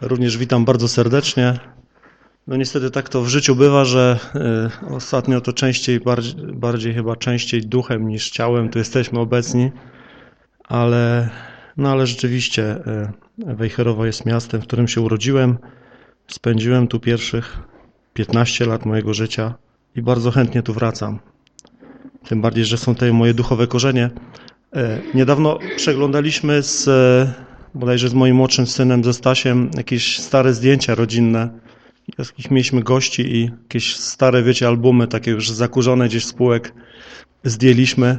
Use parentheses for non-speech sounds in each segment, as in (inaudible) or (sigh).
Również witam bardzo serdecznie. No niestety tak to w życiu bywa, że y, ostatnio to częściej, bardziej, bardziej chyba częściej duchem niż ciałem tu jesteśmy obecni, ale, no ale rzeczywiście y, Wejherowo jest miastem, w którym się urodziłem. Spędziłem tu pierwszych 15 lat mojego życia i bardzo chętnie tu wracam. Tym bardziej, że są tutaj moje duchowe korzenie. Y, niedawno przeglądaliśmy z bodajże z moim młodszym synem, ze Stasiem, jakieś stare zdjęcia rodzinne. Jakich mieliśmy gości i jakieś stare, wiecie, albumy, takie już zakurzone gdzieś spółek zdjęliśmy.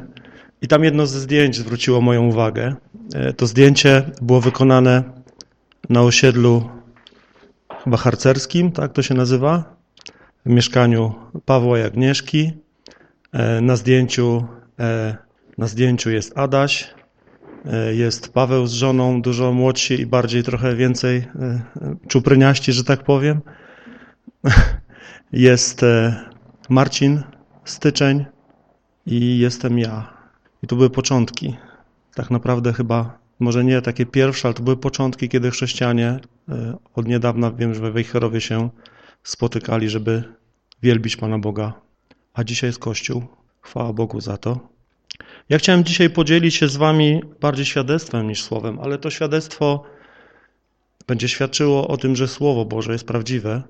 I tam jedno ze zdjęć zwróciło moją uwagę. E, to zdjęcie było wykonane na osiedlu chyba harcerskim, tak to się nazywa, w mieszkaniu Pawła i Agnieszki. E, na zdjęciu, e, na zdjęciu jest Adaś, jest Paweł z żoną, dużo młodsi i bardziej trochę więcej e, czupryniaści, że tak powiem. (laughs) Jest e, Marcin, styczeń i jestem ja. I to były początki. Tak naprawdę chyba, może nie takie pierwsze, ale to były początki, kiedy chrześcijanie od niedawna, wiem, że we Wejherowie się spotykali, żeby wielbić Pana Boga. A dzisiaj jest Kościół. Chwała Bogu za to. Ja chciałem dzisiaj podzielić się z wami bardziej świadectwem niż słowem, ale to świadectwo będzie świadczyło o tym, że Słowo Boże jest prawdziwe.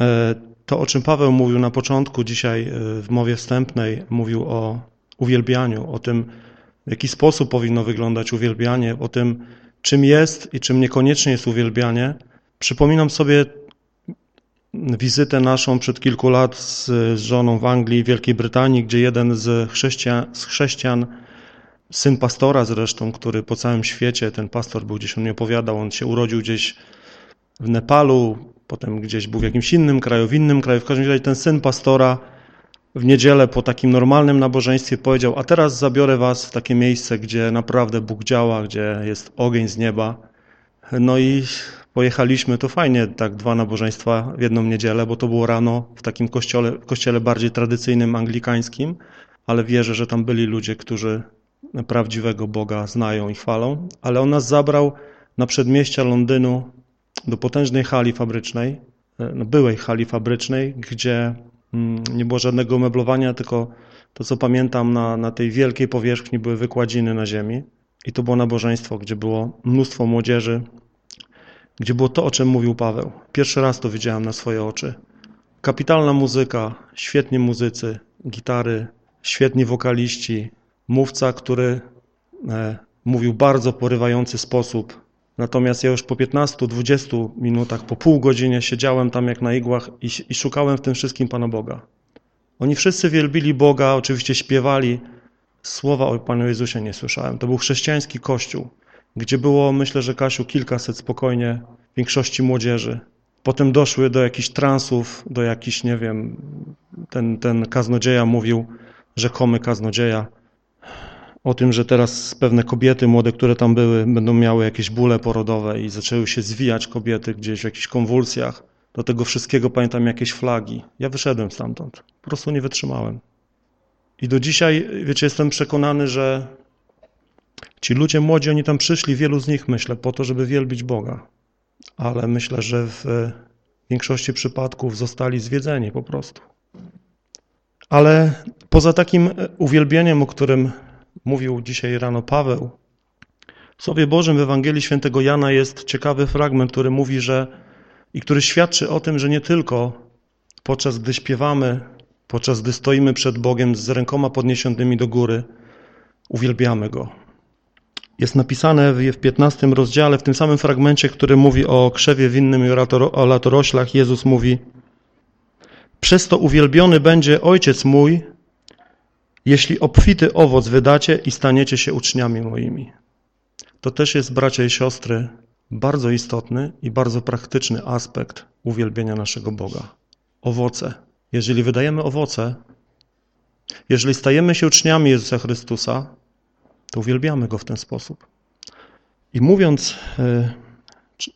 E, to, o czym Paweł mówił na początku dzisiaj e, w mowie wstępnej, mówił o uwielbianiu, o tym, w jaki sposób powinno wyglądać uwielbianie, o tym, czym jest i czym niekoniecznie jest uwielbianie. Przypominam sobie wizytę naszą przed kilku lat z, z żoną w Anglii, Wielkiej Brytanii, gdzie jeden z chrześcijan, z chrześcijan, syn pastora zresztą, który po całym świecie, ten pastor był gdzieś, on mi opowiadał, on się urodził gdzieś w Nepalu, potem gdzieś był w jakimś innym kraju, w innym kraju, w każdym razie ten syn pastora w niedzielę po takim normalnym nabożeństwie powiedział, a teraz zabiorę was w takie miejsce, gdzie naprawdę Bóg działa, gdzie jest ogień z nieba. No i pojechaliśmy, to fajnie, tak dwa nabożeństwa w jedną niedzielę, bo to było rano w takim kościele, kościele bardziej tradycyjnym, anglikańskim, ale wierzę, że tam byli ludzie, którzy prawdziwego Boga znają i chwalą. Ale on nas zabrał na przedmieścia Londynu do potężnej hali fabrycznej, no byłej hali fabrycznej, gdzie mm, nie było żadnego meblowania, tylko to, co pamiętam, na, na tej wielkiej powierzchni były wykładziny na ziemi. I to było nabożeństwo, gdzie było mnóstwo młodzieży, gdzie było to, o czym mówił Paweł. Pierwszy raz to widziałem na swoje oczy. Kapitalna muzyka, świetni muzycy, gitary, świetni wokaliści, mówca, który e, mówił bardzo porywający sposób. Natomiast ja już po 15-20 minutach, po pół godzinie siedziałem tam jak na igłach i, i szukałem w tym wszystkim Pana Boga. Oni wszyscy wielbili Boga, oczywiście śpiewali. Słowa o Panu Jezusie nie słyszałem. To był chrześcijański kościół gdzie było, myślę, że Kasiu, kilkaset spokojnie, większości młodzieży. Potem doszły do jakichś transów, do jakichś, nie wiem, ten, ten kaznodzieja mówił, rzekomy kaznodzieja, o tym, że teraz pewne kobiety młode, które tam były, będą miały jakieś bóle porodowe i zaczęły się zwijać kobiety gdzieś w jakichś konwulsjach. Do tego wszystkiego pamiętam jakieś flagi. Ja wyszedłem stamtąd. Po prostu nie wytrzymałem. I do dzisiaj, wiecie, jestem przekonany, że Ci ludzie młodzi, oni tam przyszli, wielu z nich, myślę, po to, żeby wielbić Boga. Ale myślę, że w większości przypadków zostali zwiedzeni po prostu. Ale poza takim uwielbieniem, o którym mówił dzisiaj rano Paweł, w Słowie Bożym w Ewangelii Świętego Jana jest ciekawy fragment, który mówi, że i który świadczy o tym, że nie tylko podczas gdy śpiewamy, podczas gdy stoimy przed Bogiem z rękoma podniesionymi do góry, uwielbiamy Go, jest napisane w 15 rozdziale, w tym samym fragmencie, który mówi o krzewie winnym i o latoroślach, Jezus mówi Przez to uwielbiony będzie Ojciec mój, jeśli obfity owoc wydacie i staniecie się uczniami moimi. To też jest, bracia i siostry, bardzo istotny i bardzo praktyczny aspekt uwielbienia naszego Boga. Owoce. Jeżeli wydajemy owoce, jeżeli stajemy się uczniami Jezusa Chrystusa, to uwielbiamy Go w ten sposób. I mówiąc, e,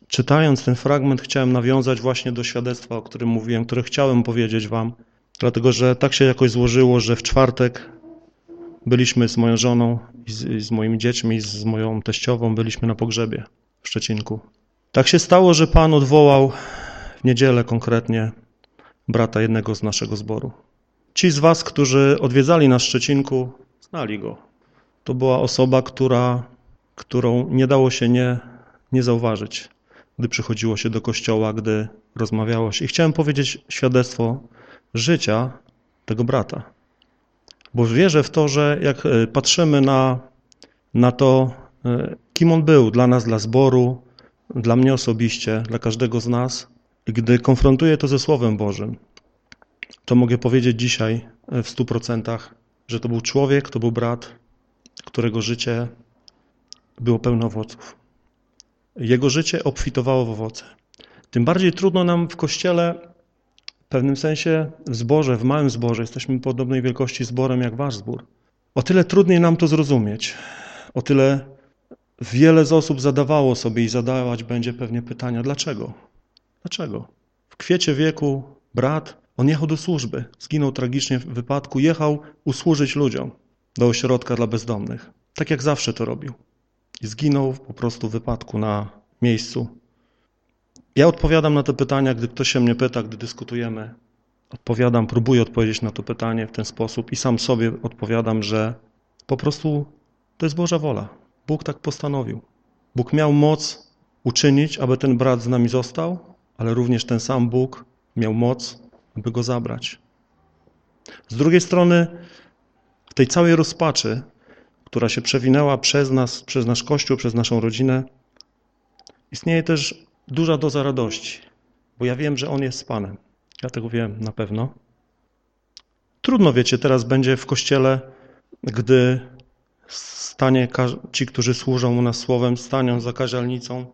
czytając ten fragment, chciałem nawiązać właśnie do świadectwa, o którym mówiłem, które chciałem powiedzieć Wam, dlatego że tak się jakoś złożyło, że w czwartek byliśmy z moją żoną i z, i z moimi dziećmi, z moją teściową, byliśmy na pogrzebie w Szczecinku. Tak się stało, że Pan odwołał w niedzielę konkretnie brata jednego z naszego zboru. Ci z was, którzy odwiedzali nas w Szczecinku, znali go. To była osoba, która, którą nie dało się nie, nie zauważyć, gdy przychodziło się do kościoła, gdy rozmawiało się. I chciałem powiedzieć świadectwo życia tego brata. Bo wierzę w to, że jak e, patrzymy na, na to, e, kim on był dla nas, dla zboru, dla mnie osobiście, dla każdego z nas, gdy konfrontuję to ze Słowem Bożym, to mogę powiedzieć dzisiaj e, w stu procentach, że to był człowiek, to był brat, którego życie było pełne owoców. Jego życie obfitowało w owoce. Tym bardziej trudno nam w Kościele, w pewnym sensie w zborze, w małym zborze, jesteśmy podobnej wielkości zborem jak wasz zbór. O tyle trudniej nam to zrozumieć, o tyle wiele z osób zadawało sobie i zadawać będzie pewnie pytania, dlaczego? Dlaczego? W kwiecie wieku brat, on jechał do służby, zginął tragicznie w wypadku, jechał usłużyć ludziom do ośrodka dla bezdomnych. Tak jak zawsze to robił. I zginął po prostu w wypadku na miejscu. Ja odpowiadam na te pytania, gdy ktoś się mnie pyta, gdy dyskutujemy. Odpowiadam, próbuję odpowiedzieć na to pytanie w ten sposób i sam sobie odpowiadam, że po prostu to jest Boża wola. Bóg tak postanowił. Bóg miał moc uczynić, aby ten brat z nami został, ale również ten sam Bóg miał moc, aby go zabrać. Z drugiej strony, tej całej rozpaczy, która się przewinęła przez nas, przez nasz Kościół, przez naszą rodzinę, istnieje też duża doza radości, bo ja wiem, że On jest Panem. Ja tego wiem na pewno. Trudno, wiecie, teraz będzie w Kościele, gdy stanie ci, którzy służą u nas słowem, stanią za kazialnicą.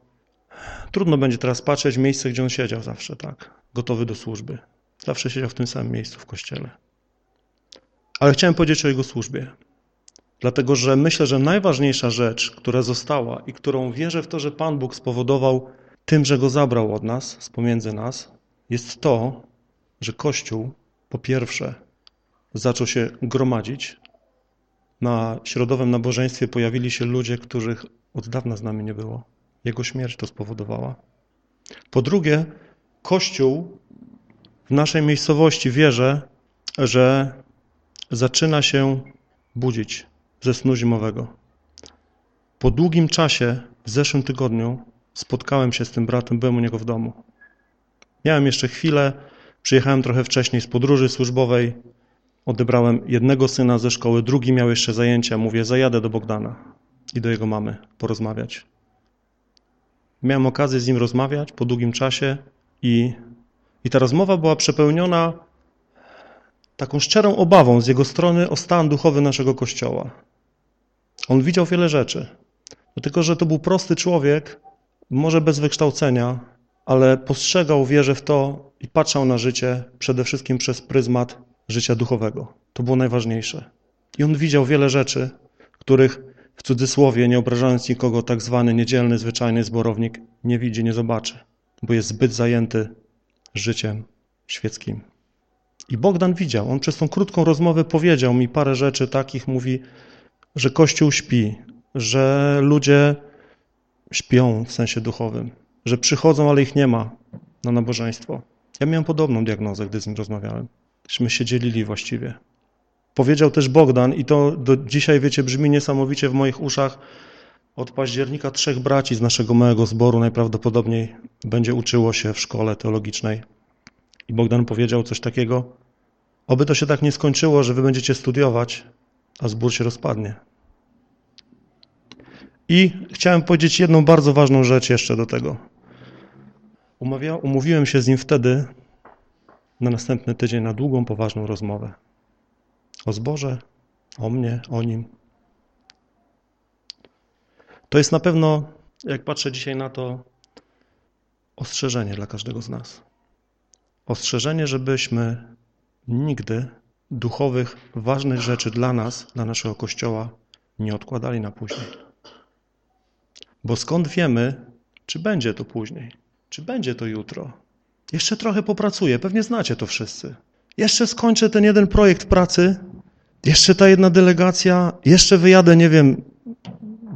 Trudno będzie teraz patrzeć w miejsce, gdzie on siedział zawsze, tak, gotowy do służby. Zawsze siedział w tym samym miejscu w kościele. Ale chciałem powiedzieć o jego służbie. Dlatego, że myślę, że najważniejsza rzecz, która została i którą wierzę w to, że Pan Bóg spowodował tym, że go zabrał od nas, z pomiędzy nas, jest to, że Kościół po pierwsze zaczął się gromadzić, na środowym nabożeństwie pojawili się ludzie, których od dawna z nami nie było. Jego śmierć to spowodowała. Po drugie, Kościół w naszej miejscowości wierzę, że zaczyna się budzić ze snu zimowego. Po długim czasie, w zeszłym tygodniu, spotkałem się z tym bratem, byłem u niego w domu. Miałem jeszcze chwilę, przyjechałem trochę wcześniej z podróży służbowej, Odebrałem jednego syna ze szkoły, drugi miał jeszcze zajęcia. Mówię, zajadę do Bogdana i do jego mamy porozmawiać. Miałem okazję z nim rozmawiać po długim czasie i, i ta rozmowa była przepełniona taką szczerą obawą z jego strony o stan duchowy naszego Kościoła. On widział wiele rzeczy, dlatego że to był prosty człowiek, może bez wykształcenia, ale postrzegał wierzę w to i patrzał na życie przede wszystkim przez pryzmat życia duchowego. To było najważniejsze. I on widział wiele rzeczy, których w cudzysłowie, nie obrażając nikogo, tak zwany niedzielny, zwyczajny zborownik nie widzi, nie zobaczy, bo jest zbyt zajęty życiem świeckim. I Bogdan widział, on przez tą krótką rozmowę powiedział mi parę rzeczy takich, mówi, że Kościół śpi, że ludzie śpią w sensie duchowym, że przychodzą, ale ich nie ma na nabożeństwo. Ja miałem podobną diagnozę, gdy z nim rozmawiałem. Myśmy się dzielili właściwie. Powiedział też Bogdan, i to do dzisiaj, wiecie, brzmi niesamowicie w moich uszach, od października trzech braci z naszego małego zboru najprawdopodobniej będzie uczyło się w szkole teologicznej. I Bogdan powiedział coś takiego, oby to się tak nie skończyło, że wy będziecie studiować, a zbór się rozpadnie. I chciałem powiedzieć jedną bardzo ważną rzecz jeszcze do tego. Umawia, umówiłem się z nim wtedy, na następny tydzień na długą, poważną rozmowę. O zborze, o mnie, o nim. To jest na pewno, jak patrzę dzisiaj na to, ostrzeżenie dla każdego z nas. Ostrzeżenie, żebyśmy nigdy duchowych, ważnych rzeczy dla nas, dla naszego Kościoła nie odkładali na później. Bo skąd wiemy, czy będzie to później, czy będzie to jutro, jeszcze trochę popracuję, pewnie znacie to wszyscy. Jeszcze skończę ten jeden projekt pracy, jeszcze ta jedna delegacja, jeszcze wyjadę, nie wiem,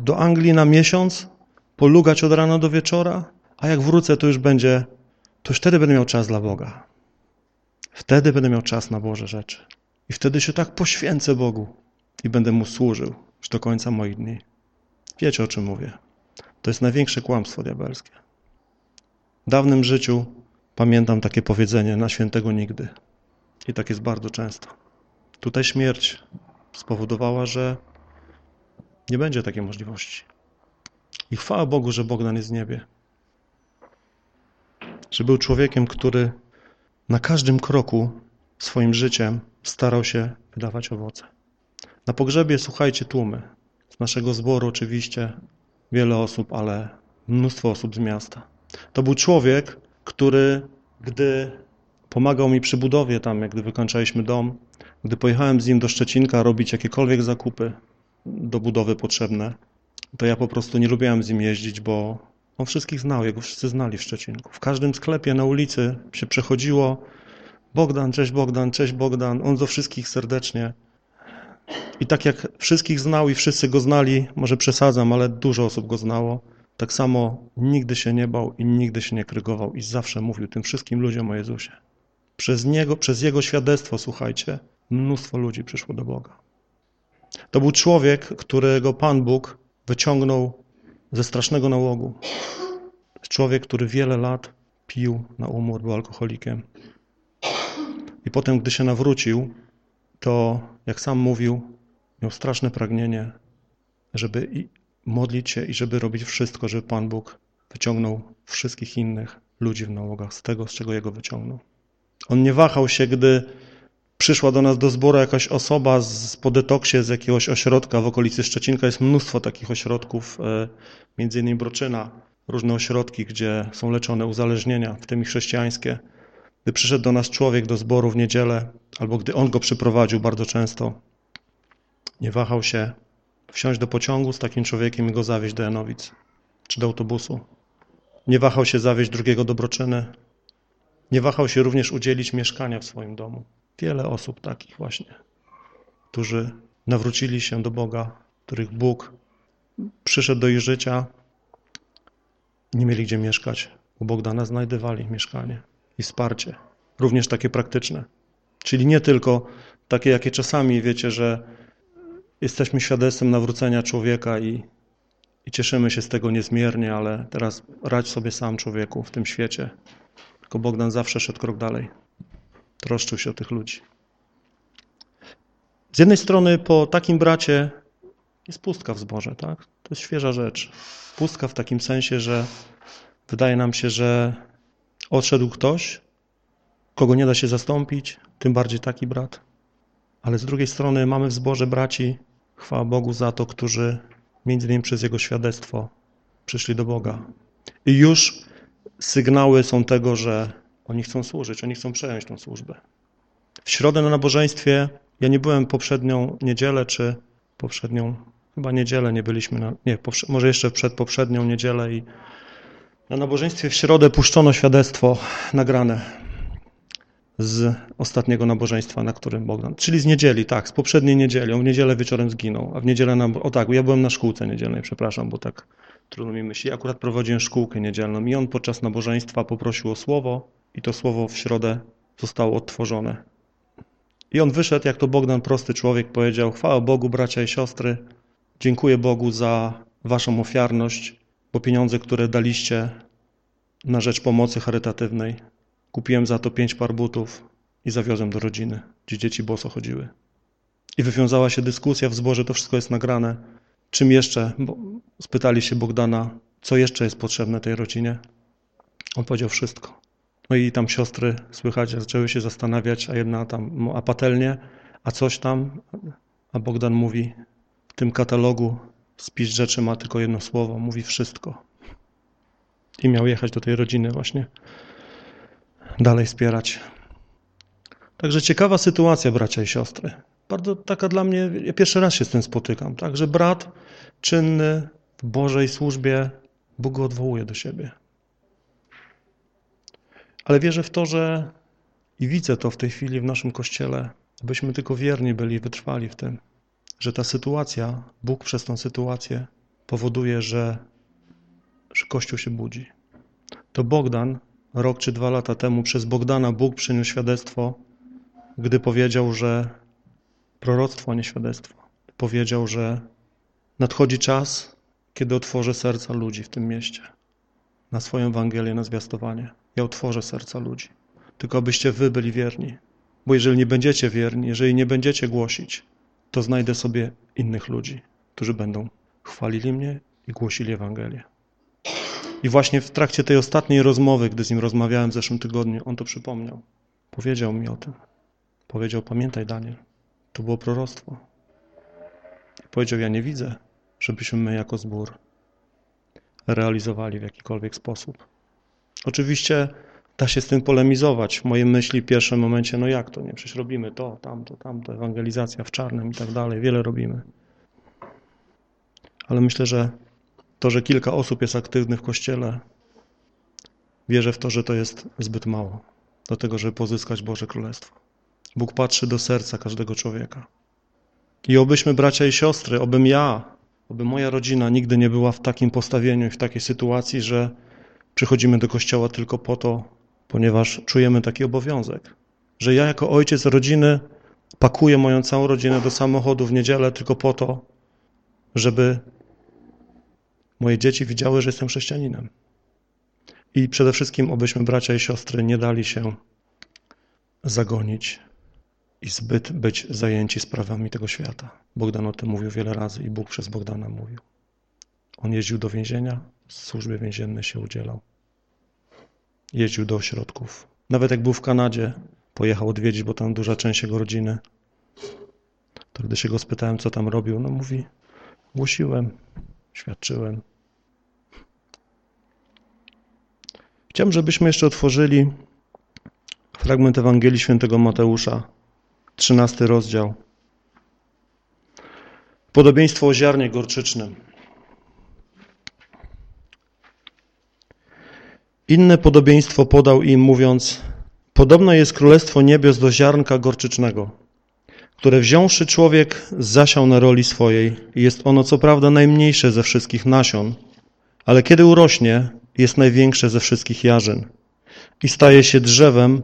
do Anglii na miesiąc, polugać od rana do wieczora, A jak wrócę, to już będzie, to już wtedy będę miał czas dla Boga. Wtedy będę miał czas na Boże rzeczy. I wtedy się tak poświęcę Bogu i będę Mu służył już do końca moich dni. Wiecie, o czym mówię. To jest największe kłamstwo diabelskie. W dawnym życiu pamiętam takie powiedzenie na świętego nigdy. I tak jest bardzo często. Tutaj śmierć spowodowała, że nie będzie takiej możliwości. I chwała Bogu, że Bogdan jest w niebie. Że był człowiekiem, który na każdym kroku swoim życiem starał się wydawać owoce. Na pogrzebie słuchajcie tłumy. Z naszego zboru oczywiście wiele osób, ale mnóstwo osób z miasta. To był człowiek, który, gdy pomagał mi przy budowie tam, jak gdy wykończaliśmy dom, gdy pojechałem z nim do Szczecinka robić jakiekolwiek zakupy do budowy potrzebne, to ja po prostu nie lubiłem z nim jeździć, bo on wszystkich znał, jego wszyscy znali w Szczecinku. W każdym sklepie na ulicy się przechodziło Bogdan, cześć Bogdan, cześć Bogdan, on do wszystkich serdecznie. I tak jak wszystkich znał i wszyscy go znali, może przesadzam, ale dużo osób go znało, tak samo nigdy się nie bał i nigdy się nie krygował i zawsze mówił tym wszystkim ludziom o Jezusie. Przez niego, przez jego świadectwo, słuchajcie, mnóstwo ludzi przyszło do Boga. To był człowiek, którego Pan Bóg wyciągnął ze strasznego nałogu. Człowiek, który wiele lat pił na umór, był alkoholikiem. I potem, gdy się nawrócił, to, jak sam mówił, miał straszne pragnienie, żeby modlić się i żeby robić wszystko, żeby Pan Bóg wyciągnął wszystkich innych ludzi w nałogach z tego, z czego Jego wyciągnął. On nie wahał się, gdy przyszła do nas do zboru jakaś osoba z, po detoksie z jakiegoś ośrodka w okolicy Szczecinka. Jest mnóstwo takich ośrodków, e, między innymi Broczyna, różne ośrodki, gdzie są leczone uzależnienia, w tym i chrześcijańskie. Gdy przyszedł do nas człowiek do zboru w niedzielę, albo gdy on go przyprowadził bardzo często, nie wahał się wsiąść do pociągu z takim człowiekiem i go zawieźć do Janowic, czy do autobusu. Nie wahał się zawieźć drugiego do Broczyny. Nie wahał się również udzielić mieszkania w swoim domu. Wiele osób takich właśnie, którzy nawrócili się do Boga, których Bóg przyszedł do ich życia, nie mieli gdzie mieszkać. U Bogdana znajdywali mieszkanie i wsparcie, również takie praktyczne. Czyli nie tylko takie, jakie czasami wiecie, że jesteśmy świadectwem nawrócenia człowieka i, i cieszymy się z tego niezmiernie, ale teraz radź sobie sam człowieku w tym świecie. Tylko Bogdan zawsze szedł krok dalej. Troszczył się o tych ludzi. Z jednej strony po takim bracie jest pustka w zborze, tak? To jest świeża rzecz. Pustka w takim sensie, że wydaje nam się, że odszedł ktoś, kogo nie da się zastąpić, tym bardziej taki brat. Ale z drugiej strony mamy w zborze braci, chwała Bogu za to, którzy między innymi przez Jego świadectwo przyszli do Boga. I już sygnały są tego, że oni chcą służyć, oni chcą przejąć tą służbę. W środę na nabożeństwie, ja nie byłem poprzednią niedzielę, czy poprzednią, chyba niedzielę nie byliśmy, na, nie, może jeszcze przed poprzednią niedzielę i na nabożeństwie w środę puszczono świadectwo nagrane z ostatniego nabożeństwa, na którym Bogdan, czyli z niedzieli, tak, z poprzedniej niedzieli. On w niedzielę wieczorem zginął, a w niedzielę, na, o tak, ja byłem na szkółce niedzielnej, przepraszam, bo tak trudno mi myśli. Akurat prowadziłem szkółkę niedzielną i on podczas nabożeństwa poprosił o słowo i to słowo w środę zostało odtworzone. I on wyszedł, jak to Bogdan, prosty człowiek, powiedział, chwała Bogu, bracia i siostry, dziękuję Bogu za waszą ofiarność, bo pieniądze, które daliście na rzecz pomocy charytatywnej, kupiłem za to pięć par butów i zawiozłem do rodziny, gdzie dzieci boso chodziły. I wywiązała się dyskusja w zborze, to wszystko jest nagrane. Czym jeszcze? Bo spytali się Bogdana, co jeszcze jest potrzebne tej rodzinie. On powiedział wszystko. No i tam siostry, słychać, zaczęły się zastanawiać, a jedna tam, a patelnie, a coś tam, a Bogdan mówi, w tym katalogu spis rzeczy ma tylko jedno słowo, mówi wszystko. I miał jechać do tej rodziny właśnie, dalej wspierać. Także ciekawa sytuacja, bracia i siostry. Bardzo taka dla mnie, ja pierwszy raz się z tym spotykam, tak, że brat czynny w Bożej służbie, Bóg go odwołuje do siebie. Ale wierzę w to, że i widzę to w tej chwili w naszym Kościele, abyśmy tylko wierni byli, wytrwali w tym, że ta sytuacja, Bóg przez tą sytuację powoduje, że, że Kościół się budzi. to Bogdan rok czy dwa lata temu przez Bogdana Bóg przyniósł świadectwo, gdy powiedział, że proroctwo, a nie świadectwo. Powiedział, że nadchodzi czas, kiedy otworzę serca ludzi w tym mieście na swoją Ewangelię, na zwiastowanie. Ja otworzę serca ludzi. Tylko abyście wy byli wierni. Bo jeżeli nie będziecie wierni, jeżeli nie będziecie głosić, to znajdę sobie innych ludzi, którzy będą chwalili mnie i głosili Ewangelię. I właśnie w trakcie tej ostatniej rozmowy, gdy z nim rozmawiałem w zeszłym tygodniu, on to przypomniał. Powiedział mi o tym. Powiedział, pamiętaj Daniel, to było proroctwo. I powiedział, ja nie widzę, żebyśmy my jako zbór realizowali w jakikolwiek sposób. Oczywiście da się z tym polemizować. W myśli w pierwszym momencie, no jak to, nie, przecież robimy to, tamto, tamto, ewangelizacja w czarnym i tak dalej, wiele robimy. Ale myślę, że to, że kilka osób jest aktywnych w Kościele, wierzę w to, że to jest zbyt mało do tego, żeby pozyskać Boże Królestwo. Bóg patrzy do serca każdego człowieka. I obyśmy, bracia i siostry, obym ja, oby moja rodzina nigdy nie była w takim postawieniu i w takiej sytuacji, że przychodzimy do kościoła tylko po to, ponieważ czujemy taki obowiązek, że ja jako ojciec rodziny pakuję moją całą rodzinę do samochodu w niedzielę tylko po to, żeby moje dzieci widziały, że jestem chrześcijaninem. I przede wszystkim, obyśmy bracia i siostry nie dali się zagonić i zbyt być zajęci sprawami tego świata. Bogdan o tym mówił wiele razy i Bóg przez Bogdana mówił. On jeździł do więzienia, w służbie więziennej się udzielał. Jeździł do ośrodków. Nawet jak był w Kanadzie, pojechał odwiedzić, bo tam duża część jego rodziny. To gdy się go spytałem, co tam robił, no mówi, głosiłem, świadczyłem. Chciałbym, żebyśmy jeszcze otworzyli fragment Ewangelii Świętego Mateusza, 13 rozdział. Podobieństwo o ziarnie gorczycznym. Inne podobieństwo podał im, mówiąc, podobno jest królestwo niebios do ziarnka gorczycznego, które wziąwszy człowiek zasiał na roli swojej jest ono co prawda najmniejsze ze wszystkich nasion, ale kiedy urośnie, jest największe ze wszystkich jarzyn i staje się drzewem,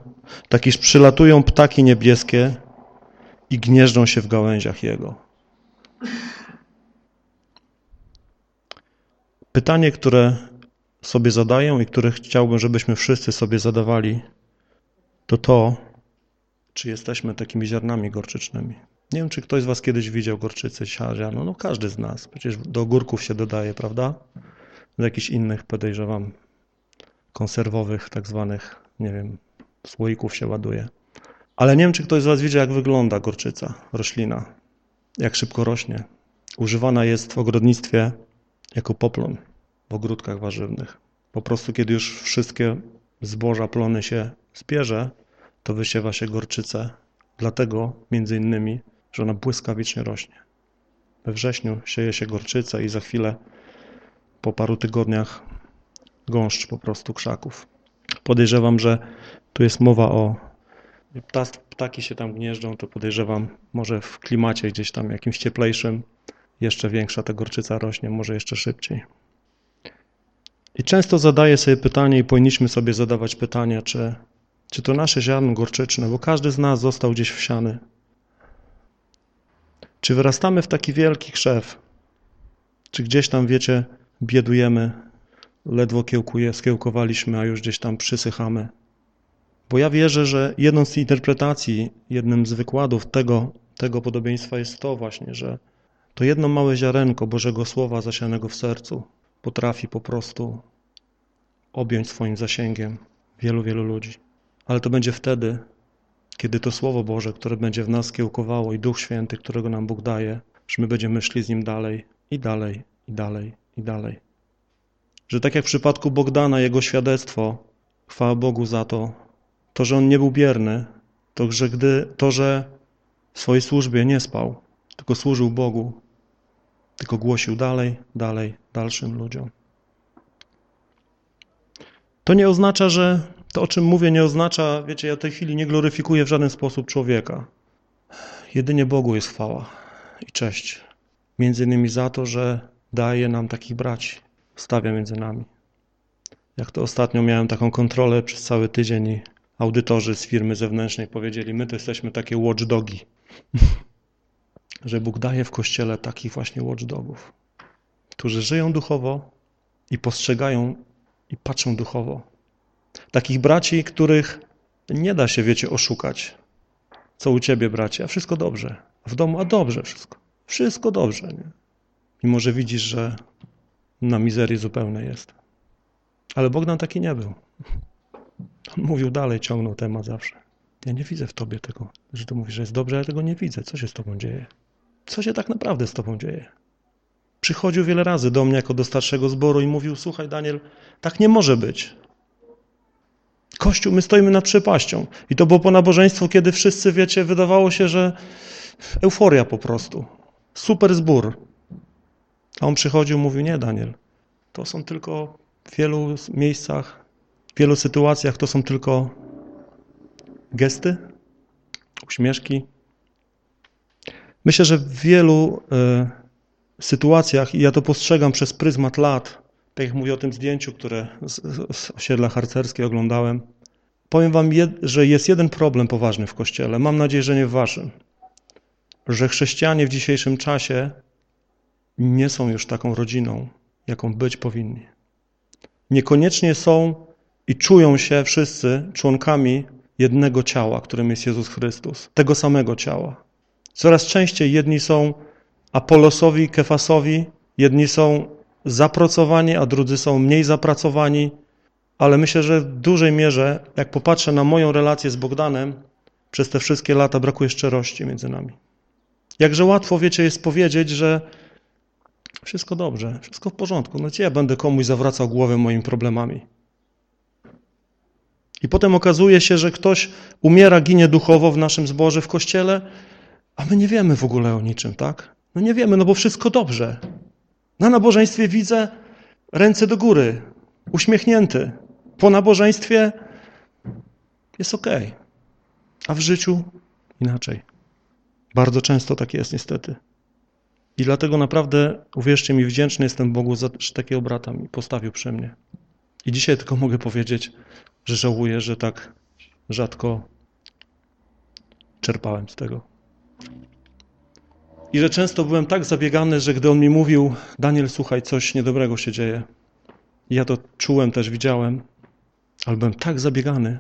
tak iż przylatują ptaki niebieskie i gnieżdżą się w gałęziach jego. Pytanie, które sobie zadaję i które chciałbym, żebyśmy wszyscy sobie zadawali, to to, czy jesteśmy takimi ziarnami gorczycznymi. Nie wiem, czy ktoś z was kiedyś widział gorczycę, ziarno. No każdy z nas. Przecież do ogórków się dodaje, prawda? Do jakichś innych, podejrzewam, konserwowych, tak zwanych, nie wiem, słoików się ładuje. Ale nie wiem, czy ktoś z was widział, jak wygląda gorczyca, roślina. Jak szybko rośnie. Używana jest w ogrodnictwie jako poplon w ogródkach warzywnych. Po prostu, kiedy już wszystkie zboża, plony się zbierze, to wysiewa się gorczycę. Dlatego, między innymi, że ona błyskawicznie rośnie. We wrześniu sieje się gorczycę i za chwilę, po paru tygodniach, gąszcz po prostu krzaków. Podejrzewam, że tu jest mowa o ptaki się tam gnieżdżą, to podejrzewam, może w klimacie gdzieś tam jakimś cieplejszym jeszcze większa ta gorczyca rośnie, może jeszcze szybciej. I często zadaję sobie pytanie i powinniśmy sobie zadawać pytania, czy, czy to nasze ziarno gorczyczne, bo każdy z nas został gdzieś wsiany. Czy wyrastamy w taki wielki krzew? Czy gdzieś tam, wiecie, biedujemy, ledwo kiełkuje, skiełkowaliśmy, a już gdzieś tam przysychamy? Bo ja wierzę, że jedną z interpretacji, jednym z wykładów tego, tego podobieństwa jest to właśnie, że to jedno małe ziarenko Bożego Słowa zasianego w sercu potrafi po prostu objąć swoim zasięgiem wielu, wielu ludzi. Ale to będzie wtedy, kiedy to Słowo Boże, które będzie w nas kiełkowało i Duch Święty, którego nam Bóg daje, że my będziemy szli z Nim dalej i dalej, i dalej, i dalej. Że tak jak w przypadku Bogdana, jego świadectwo, chwała Bogu za to, to, że on nie był bierny, to, że gdy, to, że w swojej służbie nie spał, tylko służył Bogu, tylko głosił dalej, dalej, dalszym ludziom. To nie oznacza, że to, o czym mówię, nie oznacza, wiecie, ja w tej chwili nie gloryfikuję w żaden sposób człowieka. Jedynie Bogu jest chwała i cześć. Między innymi za to, że daje nam takich braci, stawia między nami. Jak to ostatnio miałem taką kontrolę przez cały tydzień i audytorzy z firmy zewnętrznej powiedzieli, my to jesteśmy takie watchdogi. (laughs) że Bóg daje w Kościele takich właśnie watchdogów, którzy żyją duchowo i postrzegają i patrzą duchowo. Takich braci, których nie da się, wiecie, oszukać. Co u ciebie, bracie? A wszystko dobrze. W domu? A dobrze wszystko. Wszystko dobrze, nie? Mimo, że widzisz, że na mizerii zupełnej jest. Ale Bogdan taki nie był. On mówił dalej, ciągnął temat zawsze. Ja nie widzę w tobie tego, że ty mówisz, że jest dobrze, ja tego nie widzę. Co się z tobą dzieje? Co się tak naprawdę z tobą dzieje? Przychodził wiele razy do mnie jako do starszego zboru i mówił, słuchaj Daniel, tak nie może być. Kościół, my stoimy nad przepaścią. I to było po nabożeństwu, kiedy wszyscy, wiecie, wydawało się, że euforia po prostu. Super zbór. A on przychodził mówił, nie Daniel, to są tylko w wielu miejscach, w wielu sytuacjach to są tylko gesty, uśmieszki. Myślę, że w wielu y, sytuacjach, i ja to postrzegam przez pryzmat lat, tak jak mówię o tym zdjęciu, które z, z osiedla harcerskiej oglądałem, powiem wam, że jest jeden problem poważny w Kościele. Mam nadzieję, że nie w waszym. Że chrześcijanie w dzisiejszym czasie nie są już taką rodziną, jaką być powinni. Niekoniecznie są i czują się wszyscy członkami jednego ciała, którym jest Jezus Chrystus, tego samego ciała. Coraz częściej jedni są Apolosowi, Kefasowi, jedni są zapracowani, a drudzy są mniej zapracowani, ale myślę, że w dużej mierze, jak popatrzę na moją relację z Bogdanem, przez te wszystkie lata brakuje szczerości między nami. Jakże łatwo, wiecie, jest powiedzieć, że wszystko dobrze, wszystko w porządku. No ja będę komuś zawracał głowę moimi problemami? I potem okazuje się, że ktoś umiera, ginie duchowo w naszym zborze, w kościele, a my nie wiemy w ogóle o niczym, tak? No nie wiemy, no bo wszystko dobrze. Na nabożeństwie widzę ręce do góry, uśmiechnięty. Po nabożeństwie jest ok, a w życiu inaczej. Bardzo często tak jest niestety. I dlatego naprawdę, uwierzcie mi, wdzięczny jestem Bogu, za, że takiego brata mi postawił przy mnie. I dzisiaj tylko mogę powiedzieć, że żałuję, że tak rzadko czerpałem z tego. I że często byłem tak zabiegany, że gdy on mi mówił, Daniel, słuchaj, coś niedobrego się dzieje. I ja to czułem też, widziałem, ale byłem tak zabiegany,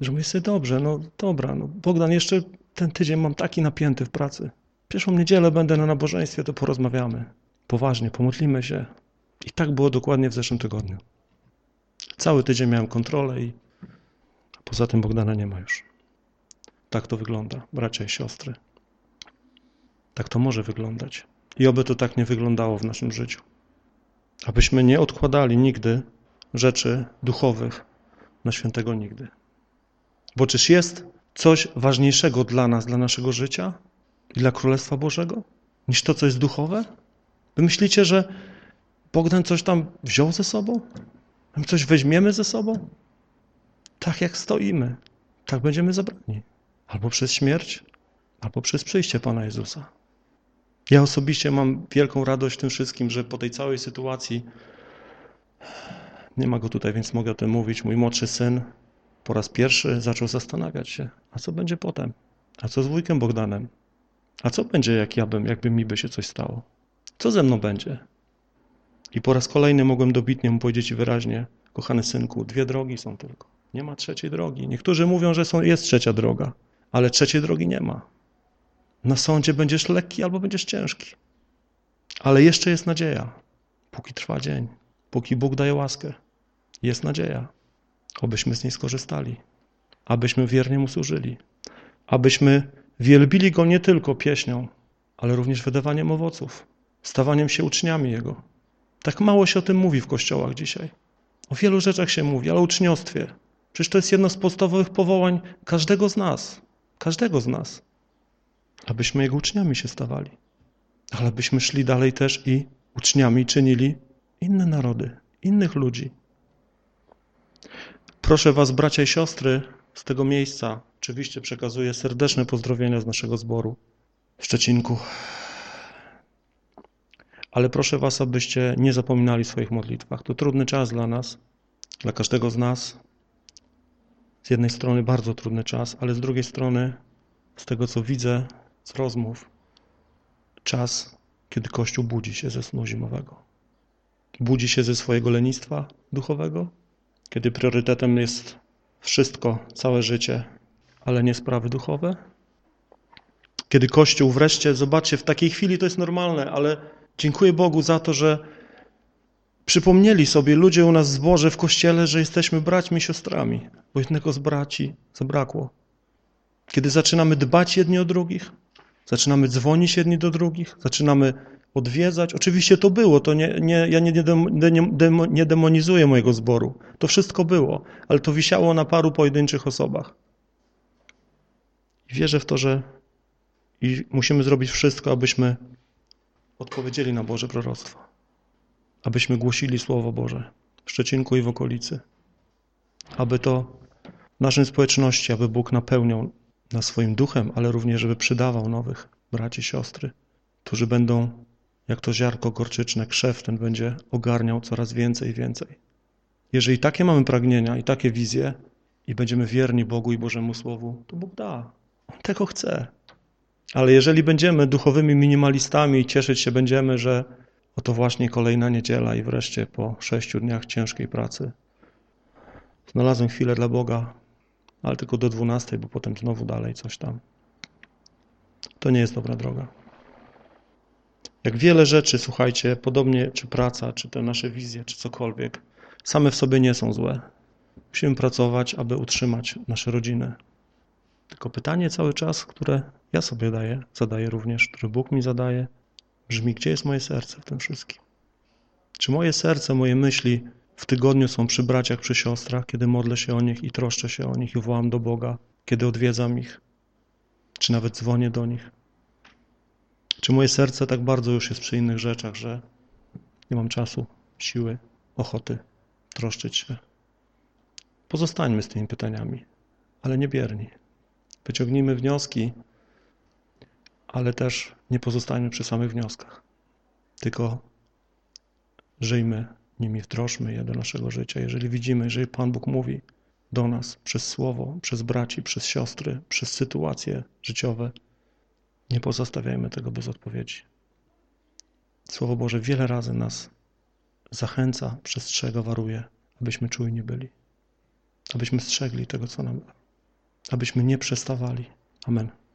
że mówię sobie, dobrze, no dobra, no Bogdan, jeszcze ten tydzień mam taki napięty w pracy. Pierwszą niedzielę będę na nabożeństwie, to porozmawiamy. Poważnie, pomodlimy się. I tak było dokładnie w zeszłym tygodniu. Cały tydzień miałem kontrolę i poza tym Bogdana nie ma już. Tak to wygląda, bracia i siostry. Tak to może wyglądać. I oby to tak nie wyglądało w naszym życiu. Abyśmy nie odkładali nigdy rzeczy duchowych na świętego nigdy. Bo czyż jest coś ważniejszego dla nas, dla naszego życia i dla Królestwa Bożego, niż to, co jest duchowe? Wy myślicie, że Bogdan coś tam wziął ze sobą? My coś weźmiemy ze sobą? Tak jak stoimy, tak będziemy zabrani. Albo przez śmierć, albo przez przyjście Pana Jezusa. Ja osobiście mam wielką radość w tym wszystkim, że po tej całej sytuacji, nie ma go tutaj, więc mogę o tym mówić, mój młodszy syn po raz pierwszy zaczął zastanawiać się, a co będzie potem? A co z wujkiem Bogdanem? A co będzie, jak ja bym, jakby mi by się coś stało? Co ze mną będzie? I po raz kolejny mogłem dobitnie mu powiedzieć wyraźnie, kochany synku, dwie drogi są tylko. Nie ma trzeciej drogi. Niektórzy mówią, że są, jest trzecia droga, ale trzeciej drogi nie ma. Na sądzie będziesz lekki albo będziesz ciężki. Ale jeszcze jest nadzieja. Póki trwa dzień, póki Bóg daje łaskę, jest nadzieja. Obyśmy z niej skorzystali, abyśmy wiernie Mu służyli, abyśmy wielbili Go nie tylko pieśnią, ale również wydawaniem owoców, stawaniem się uczniami Jego. Tak mało się o tym mówi w kościołach dzisiaj. O wielu rzeczach się mówi, ale o uczniostwie. Przecież to jest jedno z podstawowych powołań każdego z nas. Każdego z nas abyśmy Jego uczniami się stawali, ale abyśmy szli dalej też i uczniami czynili inne narody, innych ludzi. Proszę Was, bracia i siostry, z tego miejsca oczywiście przekazuję serdeczne pozdrowienia z naszego zboru w Szczecinku. Ale proszę Was, abyście nie zapominali w swoich modlitwach. To trudny czas dla nas, Dla każdego z nas z jednej strony bardzo trudny czas, ale z drugiej strony, z tego co widzę z rozmów, czas, kiedy Kościół budzi się ze snu zimowego. Budzi się ze swojego lenistwa duchowego, kiedy priorytetem jest wszystko, całe życie, ale nie sprawy duchowe. Kiedy Kościół wreszcie, zobaczcie, w takiej chwili to jest normalne, ale dziękuję Bogu za to, że przypomnieli sobie ludzie u nas w zborze, w Kościele, że jesteśmy braćmi i siostrami, bo jednego z braci zabrakło. Kiedy zaczynamy dbać jedni o drugich, zaczynamy dzwonić jedni do drugich, zaczynamy odwiedzać. Oczywiście to było, to nie, nie, ja nie, nie, nie demonizuję mojego zboru. To wszystko było, ale to wisiało na paru pojedynczych osobach. Wierzę w to, że i musimy zrobić wszystko, abyśmy odpowiedzieli na Boże proroctwo. Abyśmy głosili Słowo Boże w Szczecinku i w okolicy. Aby to w naszej społeczności, aby Bóg napełniał nas swoim duchem, ale również, żeby przydawał nowych braci, siostry, którzy będą, jak to ziarko gorczyczne, krzew ten będzie ogarniał coraz więcej i więcej. Jeżeli takie mamy pragnienia i takie wizje i będziemy wierni Bogu i Bożemu Słowu, to Bóg da. On tego chce. Ale jeżeli będziemy duchowymi minimalistami i cieszyć się będziemy, że oto właśnie kolejna niedziela i wreszcie po sześciu dniach ciężkiej pracy znalazłem chwilę dla Boga, ale tylko do dwunastej, bo potem znowu dalej coś tam. To nie jest dobra droga. Jak wiele rzeczy, słuchajcie, podobnie czy praca, czy te nasze wizje, czy cokolwiek, same w sobie nie są złe. Musimy pracować, aby utrzymać nasze rodziny. Tylko pytanie cały czas, które ja sobie daję, zadaję również, które Bóg mi zadaje, brzmi, gdzie jest moje serce w tym wszystkim? Czy moje serce, moje myśli w tygodniu są przy braciach, przy siostrach, kiedy modlę się o nich i troszczę się o nich i wołam do Boga, kiedy odwiedzam ich, czy nawet dzwonię do nich? Czy moje serce tak bardzo już jest przy innych rzeczach, że nie mam czasu, siły, ochoty troszczyć się? Pozostańmy z tymi pytaniami, ale nie bierni. Wyciągnijmy wnioski, ale też nie pozostańmy przy samych wnioskach, tylko żyjmy nimi, wdrożmy je do naszego życia. Jeżeli widzimy, jeżeli Pan Bóg mówi do nas przez słowo, przez braci, przez siostry, przez sytuacje życiowe, nie pozostawiajmy tego bez odpowiedzi. Słowo Boże wiele razy nas zachęca, przestrzega, waruje, abyśmy czujni byli, abyśmy strzegli tego, co nam, abyśmy nie przestawali. Amen.